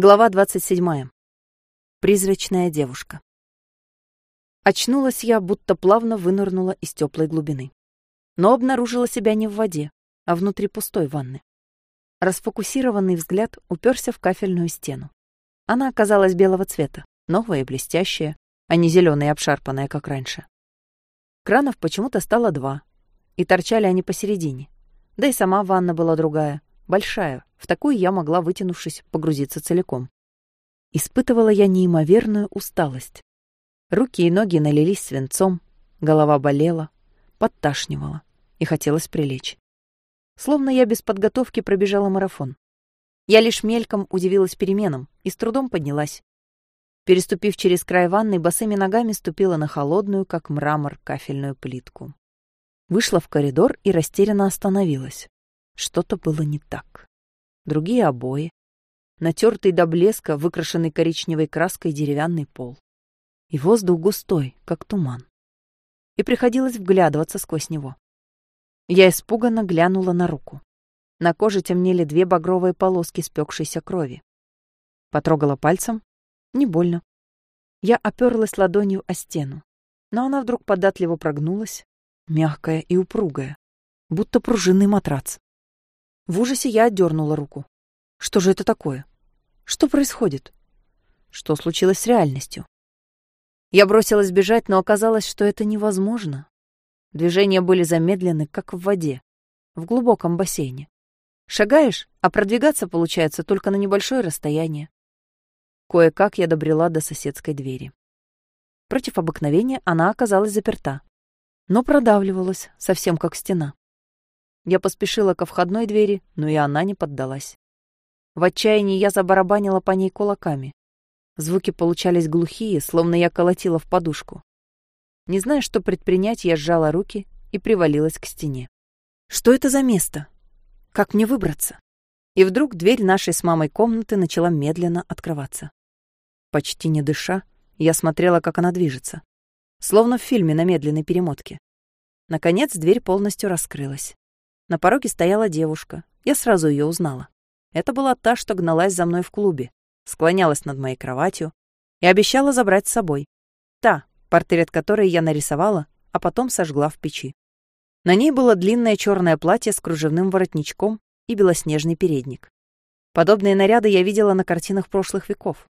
Глава 27. Призрачная девушка. Очнулась я, будто плавно вынырнула из теплой глубины. Но обнаружила себя не в воде, а внутри пустой ванны. Расфокусированный взгляд уперся в кафельную стену. Она оказалась белого цвета, новая и блестящая, а не зеленая и обшарпанная, как раньше. Кранов почему-то стало два, и торчали они посередине. Да и сама ванна была другая, большая, в такую я могла, вытянувшись, погрузиться целиком. Испытывала я неимоверную усталость. Руки и ноги налились свинцом, голова болела, подташнивала и хотелось прилечь. Словно я без подготовки пробежала марафон. Я лишь мельком удивилась переменам и с трудом поднялась. Переступив через край ванны, босыми ногами ступила на холодную, как мрамор, кафельную плитку. Вышла в коридор и растерянно остановилась. Что-то было не так другие обои, натертый до блеска, выкрашенный коричневой краской деревянный пол. И воздух густой, как туман. И приходилось вглядываться сквозь него. Я испуганно глянула на руку. На коже темнели две багровые полоски спекшейся крови. Потрогала пальцем. Не больно. Я оперлась ладонью о стену, но она вдруг податливо прогнулась, мягкая и упругая, будто пружинный матрац. В ужасе я отдернула руку. Что же это такое? Что происходит? Что случилось с реальностью? Я бросилась бежать, но оказалось, что это невозможно. Движения были замедлены, как в воде, в глубоком бассейне. Шагаешь, а продвигаться получается только на небольшое расстояние. Кое-как я добрела до соседской двери. Против обыкновения она оказалась заперта, но продавливалась, совсем как стена. Я поспешила ко входной двери, но и она не поддалась. В отчаянии я забарабанила по ней кулаками. Звуки получались глухие, словно я колотила в подушку. Не зная, что предпринять, я сжала руки и привалилась к стене. Что это за место? Как мне выбраться? И вдруг дверь нашей с мамой комнаты начала медленно открываться. Почти не дыша, я смотрела, как она движется. Словно в фильме на медленной перемотке. Наконец дверь полностью раскрылась. На пороге стояла девушка. Я сразу ее узнала. Это была та, что гналась за мной в клубе, склонялась над моей кроватью и обещала забрать с собой. Та, портрет которой я нарисовала, а потом сожгла в печи. На ней было длинное черное платье с кружевным воротничком и белоснежный передник. Подобные наряды я видела на картинах прошлых веков.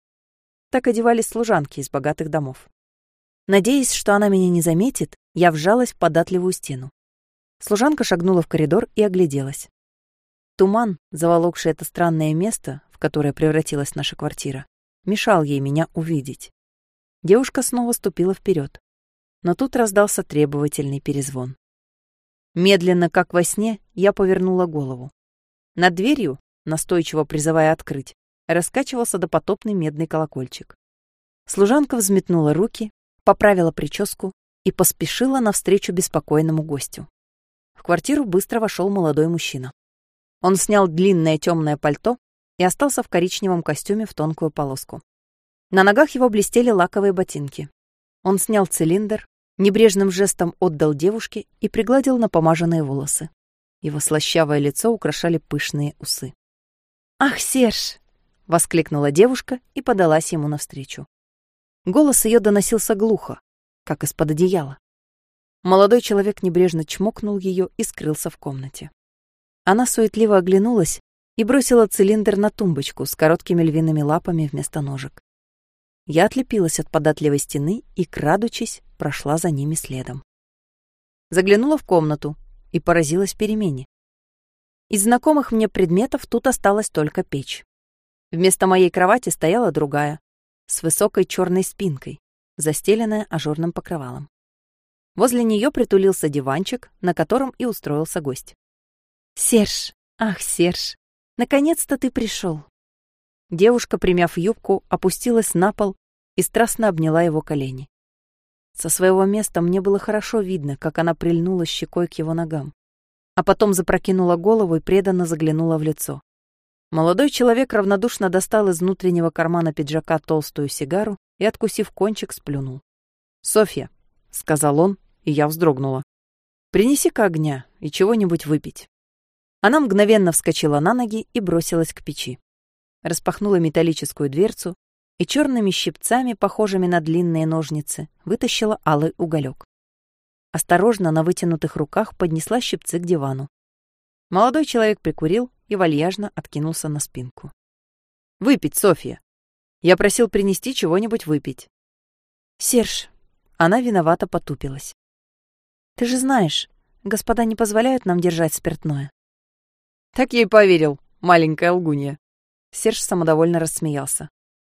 Так одевались служанки из богатых домов. Надеясь, что она меня не заметит, я вжалась в податливую стену. Служанка шагнула в коридор и огляделась. Туман, заволокший это странное место, в которое превратилась наша квартира, мешал ей меня увидеть. Девушка снова ступила вперед, но тут раздался требовательный перезвон. Медленно, как во сне, я повернула голову. Над дверью, настойчиво призывая открыть, раскачивался допотопный медный колокольчик. Служанка взметнула руки, поправила прическу и поспешила навстречу беспокойному гостю. В квартиру быстро вошел молодой мужчина. Он снял длинное темное пальто и остался в коричневом костюме в тонкую полоску. На ногах его блестели лаковые ботинки. Он снял цилиндр, небрежным жестом отдал девушке и пригладил напомаженные волосы. Его слащавое лицо украшали пышные усы. «Ах, Серж!» — воскликнула девушка и подалась ему навстречу. Голос ее доносился глухо, как из-под одеяла. Молодой человек небрежно чмокнул ее и скрылся в комнате. Она суетливо оглянулась и бросила цилиндр на тумбочку с короткими львиными лапами вместо ножек. Я отлепилась от податливой стены и, крадучись, прошла за ними следом. Заглянула в комнату и поразилась перемене. Из знакомых мне предметов тут осталась только печь. Вместо моей кровати стояла другая, с высокой черной спинкой, застеленная ажурным покрывалом. Возле нее притулился диванчик, на котором и устроился гость. «Серж! Ах, Серж! Наконец-то ты пришел!» Девушка, примяв юбку, опустилась на пол и страстно обняла его колени. Со своего места мне было хорошо видно, как она прильнула щекой к его ногам, а потом запрокинула голову и преданно заглянула в лицо. Молодой человек равнодушно достал из внутреннего кармана пиджака толстую сигару и, откусив кончик, сплюнул. «Софья», — сказал он, и я вздрогнула. «Принеси-ка огня и чего-нибудь выпить». Она мгновенно вскочила на ноги и бросилась к печи. распахнула металлическую дверцу и черными щипцами, похожими на длинные ножницы, вытащила алый уголек. Осторожно на вытянутых руках поднесла щипцы к дивану. Молодой человек прикурил и вальяжно откинулся на спинку. «Выпить, Софья! Я просил принести чего-нибудь выпить». «Серж!» Она виновато потупилась. «Ты же знаешь, господа не позволяют нам держать спиртное». «Так и поверил, маленькая лгунья». Серж самодовольно рассмеялся.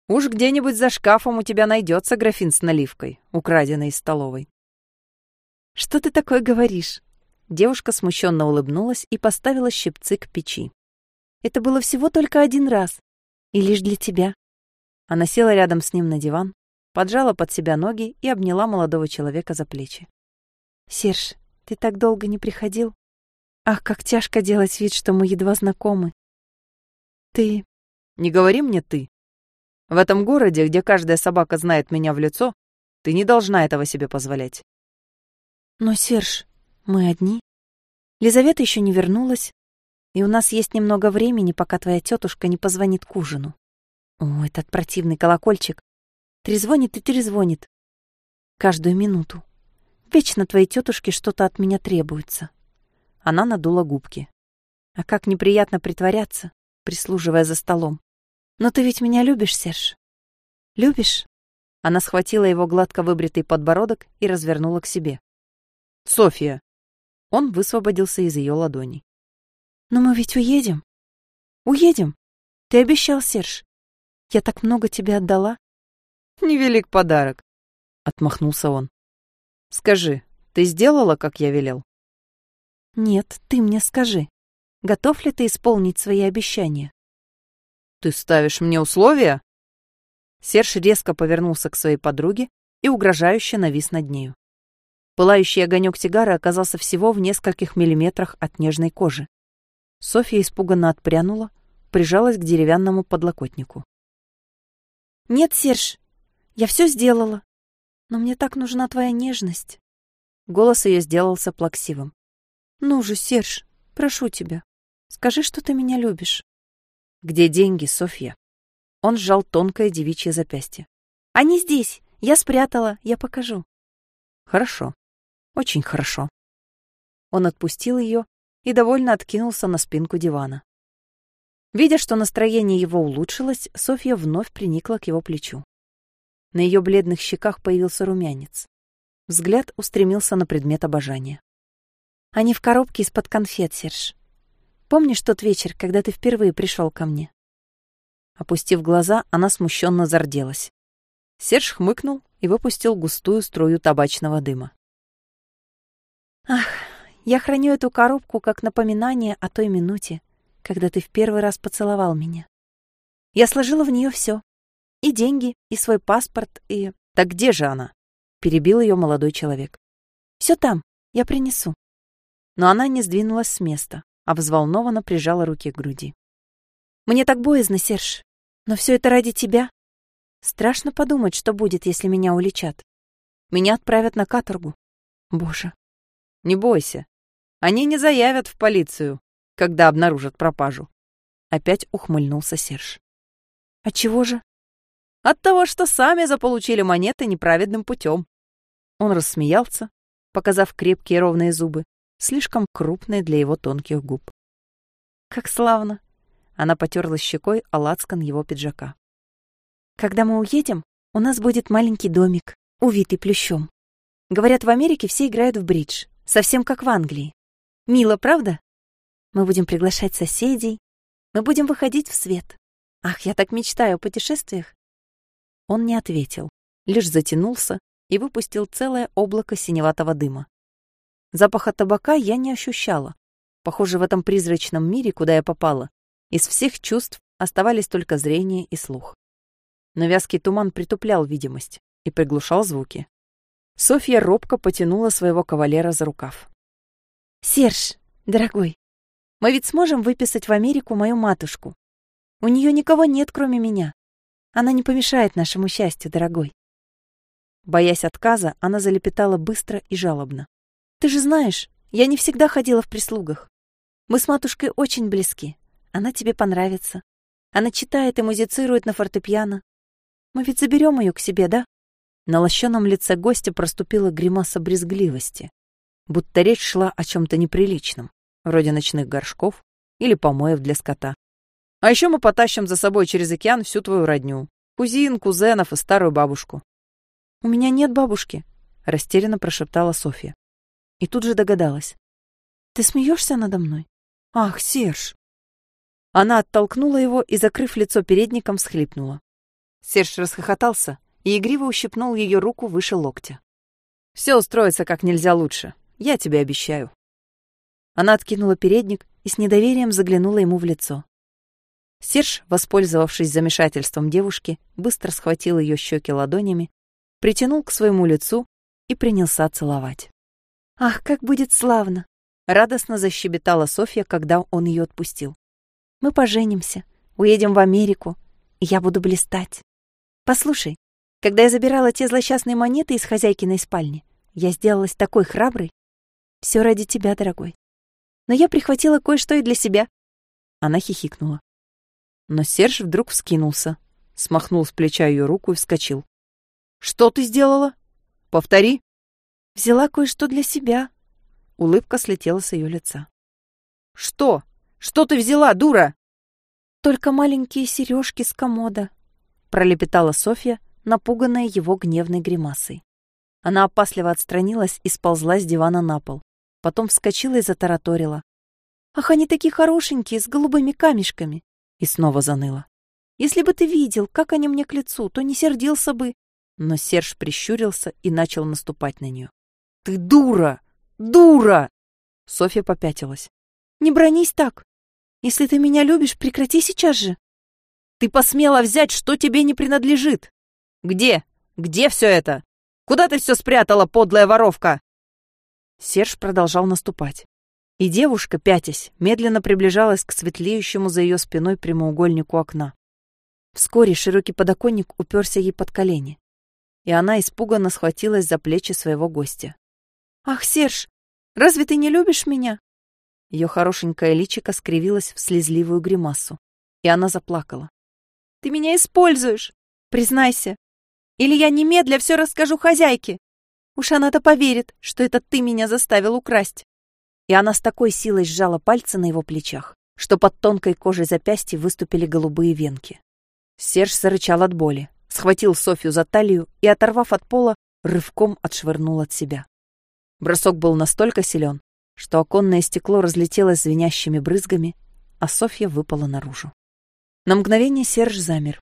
«Уж где-нибудь за шкафом у тебя найдется графин с наливкой, украденной из столовой». «Что ты такое говоришь?» Девушка смущенно улыбнулась и поставила щипцы к печи. «Это было всего только один раз. И лишь для тебя». Она села рядом с ним на диван, поджала под себя ноги и обняла молодого человека за плечи. «Серж, ты так долго не приходил? Ах, как тяжко делать вид, что мы едва знакомы. Ты... Не говори мне «ты». В этом городе, где каждая собака знает меня в лицо, ты не должна этого себе позволять. Но, Серж, мы одни. Лизавета еще не вернулась, и у нас есть немного времени, пока твоя тетушка не позвонит к ужину. О, этот противный колокольчик. Трезвонит и трезвонит. Каждую минуту. Вечно твоей тетушке что-то от меня требуется. Она надула губки. А как неприятно притворяться, прислуживая за столом. Но ты ведь меня любишь, Серж? Любишь? Она схватила его гладко выбритый подбородок и развернула к себе. Софья!» Он высвободился из ее ладоней. «Но мы ведь уедем. Уедем. Ты обещал, Серж. Я так много тебе отдала». «Невелик подарок», — отмахнулся он. «Скажи, ты сделала, как я велел?» «Нет, ты мне скажи, готов ли ты исполнить свои обещания?» «Ты ставишь мне условия?» Серж резко повернулся к своей подруге и угрожающе навис над нею. Пылающий огонек сигары оказался всего в нескольких миллиметрах от нежной кожи. Софья испуганно отпрянула, прижалась к деревянному подлокотнику. «Нет, Серж, я все сделала. Но мне так нужна твоя нежность». Голос ее сделался плаксивым. «Ну же, Серж, прошу тебя, скажи, что ты меня любишь». «Где деньги, Софья?» Он сжал тонкое девичье запястье. «Они здесь. Я спрятала. Я покажу». «Хорошо. Очень хорошо. Он отпустил ее и довольно откинулся на спинку дивана. Видя, что настроение его улучшилось, Софья вновь приникла к его плечу. На ее бледных щеках появился румянец. Взгляд устремился на предмет обожания. «Они в коробке из-под конфет, Серж. Помнишь тот вечер, когда ты впервые пришел ко мне?» Опустив глаза, она смущенно зарделась. Серж хмыкнул и выпустил густую струю табачного дыма. Ах, я храню эту коробку как напоминание о той минуте, когда ты в первый раз поцеловал меня. Я сложила в нее все: И деньги, и свой паспорт, и... Так где же она? Перебил ее молодой человек. Все там, я принесу. Но она не сдвинулась с места, а взволнованно прижала руки к груди. Мне так боязно, Серж. Но все это ради тебя. Страшно подумать, что будет, если меня уличат. Меня отправят на каторгу. Боже, не бойся. Они не заявят в полицию, когда обнаружат пропажу. Опять ухмыльнулся Серж. От чего же? От того, что сами заполучили монеты неправедным путем. Он рассмеялся, показав крепкие ровные зубы, слишком крупные для его тонких губ. Как славно. Она потерлась щекой о лацкан его пиджака. Когда мы уедем, у нас будет маленький домик, увитый плющом. Говорят, в Америке все играют в бридж. Совсем как в Англии. Мило, правда? Мы будем приглашать соседей. Мы будем выходить в свет. Ах, я так мечтаю о путешествиях. Он не ответил, лишь затянулся и выпустил целое облако синеватого дыма. Запаха табака я не ощущала. Похоже, в этом призрачном мире, куда я попала, из всех чувств оставались только зрение и слух. Но вязкий туман притуплял видимость и приглушал звуки. Софья робко потянула своего кавалера за рукав. «Серж, дорогой, мы ведь сможем выписать в Америку мою матушку. У нее никого нет, кроме меня. Она не помешает нашему счастью, дорогой». Боясь отказа, она залепетала быстро и жалобно. «Ты же знаешь, я не всегда ходила в прислугах. Мы с матушкой очень близки. Она тебе понравится. Она читает и музицирует на фортепиано. Мы ведь заберем ее к себе, да? На лощеном лице гостя проступила гримаса брезгливости, будто речь шла о чем-то неприличном, вроде ночных горшков или помоев для скота. А еще мы потащим за собой через океан всю твою родню. Кузин, кузенов и старую бабушку. «У меня нет бабушки», — растерянно прошептала Софья. И тут же догадалась. «Ты смеешься надо мной? Ах, Серж!» Она оттолкнула его и, закрыв лицо передником, всхлипнула. Серж расхохотался и игриво ущипнул ее руку выше локтя. «Все устроится как нельзя лучше, я тебе обещаю». Она откинула передник и с недоверием заглянула ему в лицо. Серж, воспользовавшись замешательством девушки, быстро схватил ее щеки ладонями, притянул к своему лицу и принялся целовать. «Ах, как будет славно!» — радостно защебетала Софья, когда он ее отпустил. «Мы поженимся, уедем в Америку, и я буду блистать. Послушай, когда я забирала те злосчастные монеты из хозяйкиной спальни, я сделалась такой храброй. Все ради тебя, дорогой. Но я прихватила кое-что и для себя». Она хихикнула. Но Серж вдруг вскинулся, смахнул с плеча ее руку и вскочил. «Что ты сделала? Повтори!» «Взяла кое-что для себя». Улыбка слетела с ее лица. «Что? Что ты взяла, дура?» «Только маленькие сережки с комода», — пролепетала Софья, напуганная его гневной гримасой. Она опасливо отстранилась и сползла с дивана на пол. Потом вскочила и затараторила. «Ах, они такие хорошенькие, с голубыми камешками и снова заныла. «Если бы ты видел, как они мне к лицу, то не сердился бы». Но Серж прищурился и начал наступать на нее. «Ты дура! Дура!» Софья попятилась. «Не бронись так! Если ты меня любишь, прекрати сейчас же!» «Ты посмела взять, что тебе не принадлежит! Где? Где все это? Куда ты все спрятала, подлая воровка?» Серж продолжал наступать. И девушка, пятясь, медленно приближалась к светлеющему за ее спиной прямоугольнику окна. Вскоре широкий подоконник уперся ей под колени, и она испуганно схватилась за плечи своего гостя. «Ах, Серж, разве ты не любишь меня?» Ее хорошенькое личико скривилось в слезливую гримасу, и она заплакала. «Ты меня используешь! Признайся! Или я немедля все расскажу хозяйке! Уж она-то поверит, что это ты меня заставил украсть!» И она с такой силой сжала пальцы на его плечах, что под тонкой кожей запястья выступили голубые венки. Серж зарычал от боли, схватил Софью за талию и, оторвав от пола, рывком отшвырнул от себя. Бросок был настолько силен, что оконное стекло разлетелось звенящими брызгами, а Софья выпала наружу. На мгновение Серж замер,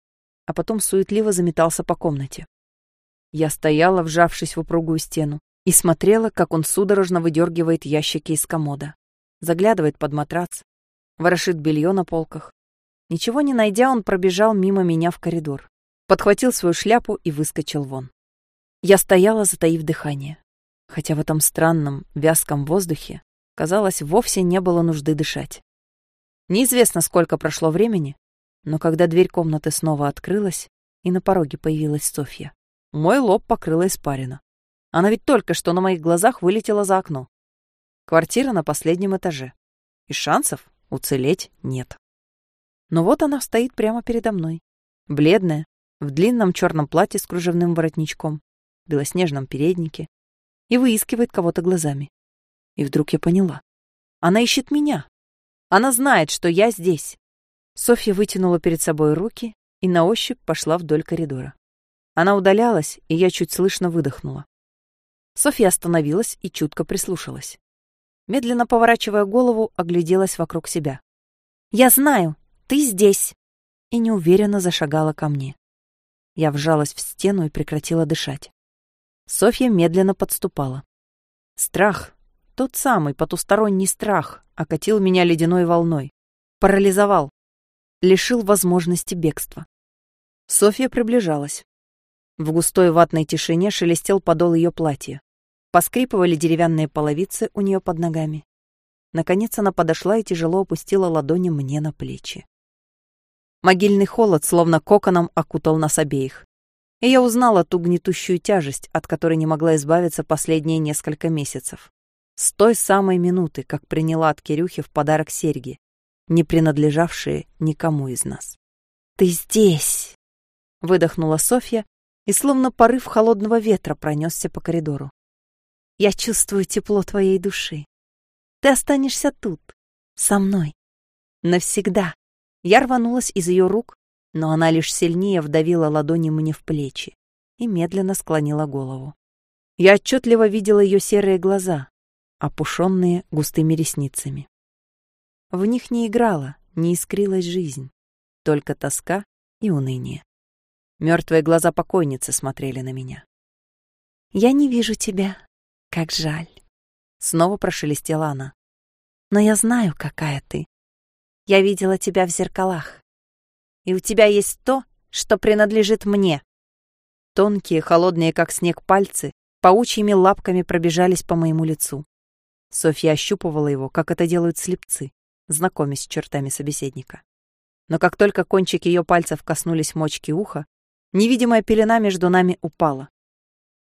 а потом суетливо заметался по комнате. Я стояла, вжавшись в упругую стену, и смотрела, как он судорожно выдергивает ящики из комода, заглядывает под матрац, ворошит белье на полках. Ничего не найдя, он пробежал мимо меня в коридор, подхватил свою шляпу и выскочил вон. Я стояла, затаив дыхание, хотя в этом странном, вязком воздухе, казалось, вовсе не было нужды дышать. Неизвестно, сколько прошло времени, но когда дверь комнаты снова открылась, и на пороге появилась Софья, мой лоб покрыла испарина. Она ведь только что на моих глазах вылетела за окно. Квартира на последнем этаже. И шансов уцелеть нет. Но вот она стоит прямо передо мной. Бледная, в длинном черном платье с кружевным воротничком, в белоснежном переднике, и выискивает кого-то глазами. И вдруг я поняла. Она ищет меня. Она знает, что я здесь. Софья вытянула перед собой руки и на ощупь пошла вдоль коридора. Она удалялась, и я чуть слышно выдохнула. Софья остановилась и чутко прислушалась. Медленно поворачивая голову, огляделась вокруг себя. «Я знаю, ты здесь!» И неуверенно зашагала ко мне. Я вжалась в стену и прекратила дышать. Софья медленно подступала. Страх, тот самый потусторонний страх, окатил меня ледяной волной. Парализовал. Лишил возможности бегства. Софья приближалась. В густой ватной тишине шелестел подол ее платья. Поскрипывали деревянные половицы у нее под ногами. Наконец она подошла и тяжело опустила ладони мне на плечи. Могильный холод словно коконом окутал нас обеих. И я узнала ту гнетущую тяжесть, от которой не могла избавиться последние несколько месяцев. С той самой минуты, как приняла от Кирюхи в подарок серьги, не принадлежавшие никому из нас. «Ты здесь!» — выдохнула Софья, и словно порыв холодного ветра пронесся по коридору. «Я чувствую тепло твоей души. Ты останешься тут, со мной. Навсегда». Я рванулась из ее рук, но она лишь сильнее вдавила ладони мне в плечи и медленно склонила голову. Я отчетливо видела ее серые глаза, опушенные густыми ресницами. В них не играла, не искрилась жизнь, только тоска и уныние. Мертвые глаза покойницы смотрели на меня. «Я не вижу тебя. Как жаль!» Снова прошелестела она. «Но я знаю, какая ты. Я видела тебя в зеркалах. И у тебя есть то, что принадлежит мне». Тонкие, холодные, как снег, пальцы паучьими лапками пробежались по моему лицу. Софья ощупывала его, как это делают слепцы, знакомясь с чертами собеседника. Но как только кончики ее пальцев коснулись мочки уха, невидимая пелена между нами упала.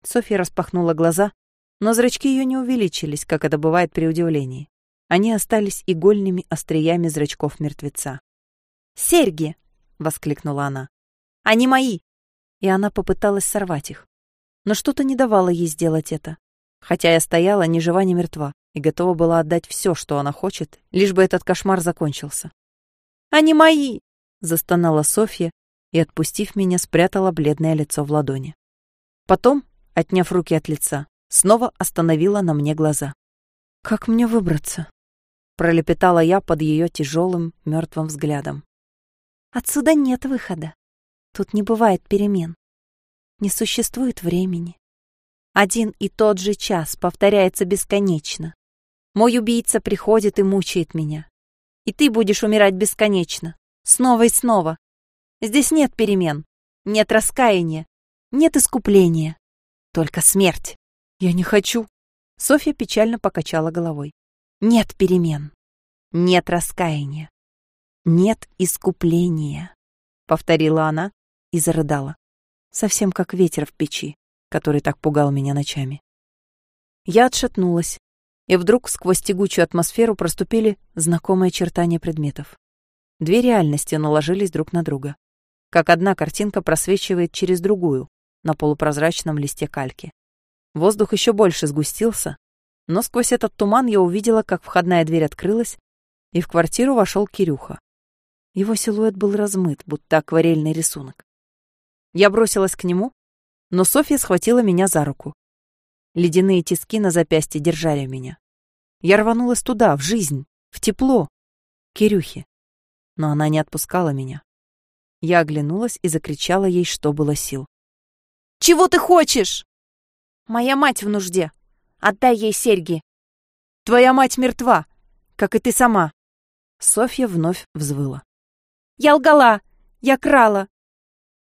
Софья распахнула глаза, но зрачки ее не увеличились, как это бывает при удивлении. Они остались игольными остриями зрачков мертвеца. «Серьги!» — воскликнула она. «Они мои!» И она попыталась сорвать их. Но что-то не давало ей сделать это. Хотя я стояла ни жива, ни мертва и готова была отдать все, что она хочет, лишь бы этот кошмар закончился. «Они мои!» — застонала Софья и, отпустив меня, спрятала бледное лицо в ладони. Потом, отняв руки от лица, снова остановила на мне глаза. «Как мне выбраться?» — пролепетала я под ее тяжелым мертвым взглядом. «Отсюда нет выхода. Тут не бывает перемен. Не существует времени. Один и тот же час повторяется бесконечно. Мой убийца приходит и мучает меня. И ты будешь умирать бесконечно, снова и снова. Здесь нет перемен, нет раскаяния, нет искупления. Только смерть. Я не хочу. Софья печально покачала головой. Нет перемен, нет раскаяния, нет искупления, повторила она и зарыдала, совсем как ветер в печи, который так пугал меня ночами. Я отшатнулась, и вдруг сквозь тягучую атмосферу проступили знакомые очертания предметов. Две реальности наложились друг на друга. Как одна картинка просвечивает через другую на полупрозрачном листе кальки. Воздух еще больше сгустился, но сквозь этот туман я увидела, как входная дверь открылась, и в квартиру вошел Кирюха. Его силуэт был размыт, будто акварельный рисунок. Я бросилась к нему, но Софья схватила меня за руку. Ледяные тиски на запястье держали меня. Я рванулась туда, в жизнь, в тепло, Кирюхе. Но она не отпускала меня. Я оглянулась и закричала ей, что было сил. «Чего ты хочешь?» «Моя мать в нужде. Отдай ей серьги». «Твоя мать мертва, как и ты сама». Софья вновь взвыла. «Я лгала! Я крала!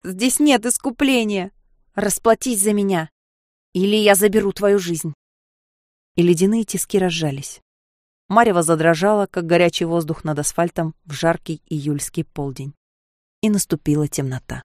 Здесь нет искупления! Расплатись за меня!» Или я заберу твою жизнь. И ледяные тиски разжались. Марева задрожала, как горячий воздух над асфальтом в жаркий июльский полдень. И наступила темнота.